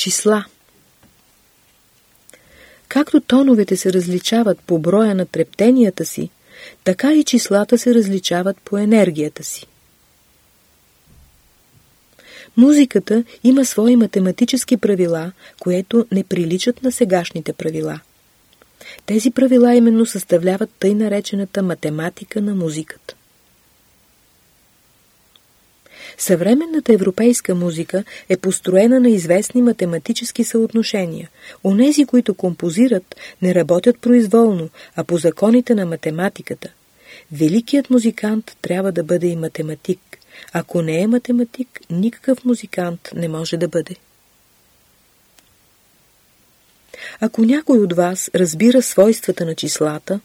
Числа Както тоновете се различават по броя на трептенията си, така и числата се различават по енергията си. Музиката има свои математически правила, което не приличат на сегашните правила. Тези правила именно съставляват тъй наречената математика на музиката. Съвременната европейска музика е построена на известни математически съотношения. Онези, които композират, не работят произволно, а по законите на математиката. Великият музикант трябва да бъде и математик. Ако не е математик, никакъв музикант не може да бъде. Ако някой от вас разбира свойствата на числата,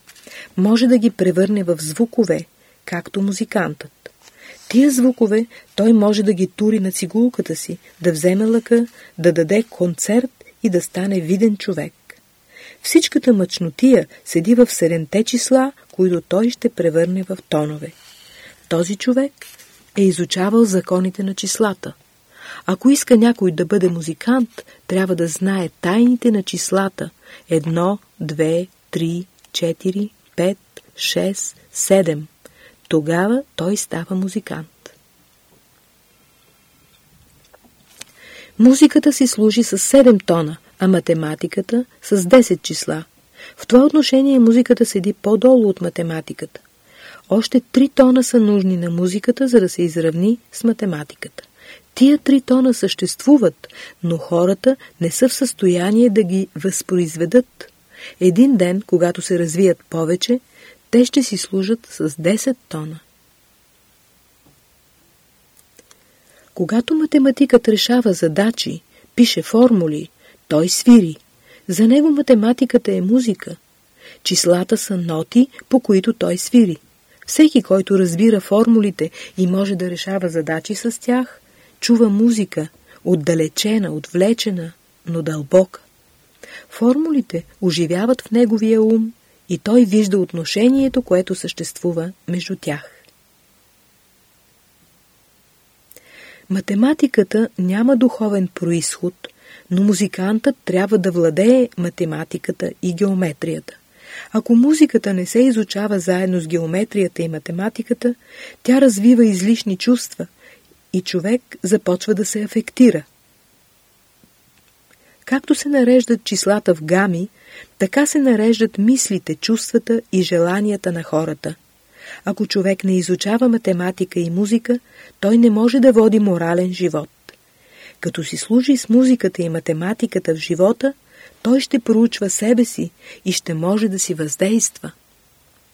може да ги превърне в звукове, както музикантът. Тия звукове той може да ги тури на цигулката си, да вземе лъка, да даде концерт и да стане виден човек. Всичката мъчнотия седи в седемте числа, които той ще превърне в тонове. Този човек е изучавал законите на числата. Ако иска някой да бъде музикант, трябва да знае тайните на числата. Едно, две, три, четири, пет, шест, седем. Тогава той става музикант. Музиката си служи с 7 тона, а математиката с 10 числа. В това отношение музиката седи по-долу от математиката. Още три тона са нужни на музиката, за да се изравни с математиката. Тия три тона съществуват, но хората не са в състояние да ги възпроизведат. Един ден, когато се развият повече, те ще си служат с 10 тона. Когато математикът решава задачи, пише формули, той свири. За него математиката е музика. Числата са ноти, по които той свири. Всеки, който разбира формулите и може да решава задачи с тях, чува музика, отдалечена, отвлечена, но дълбока. Формулите оживяват в неговия ум и той вижда отношението, което съществува между тях. Математиката няма духовен происход, но музикантът трябва да владее математиката и геометрията. Ако музиката не се изучава заедно с геометрията и математиката, тя развива излишни чувства и човек започва да се афектира. Както се нареждат числата в гами, така се нареждат мислите, чувствата и желанията на хората. Ако човек не изучава математика и музика, той не може да води морален живот. Като си служи с музиката и математиката в живота, той ще проучва себе си и ще може да си въздейства –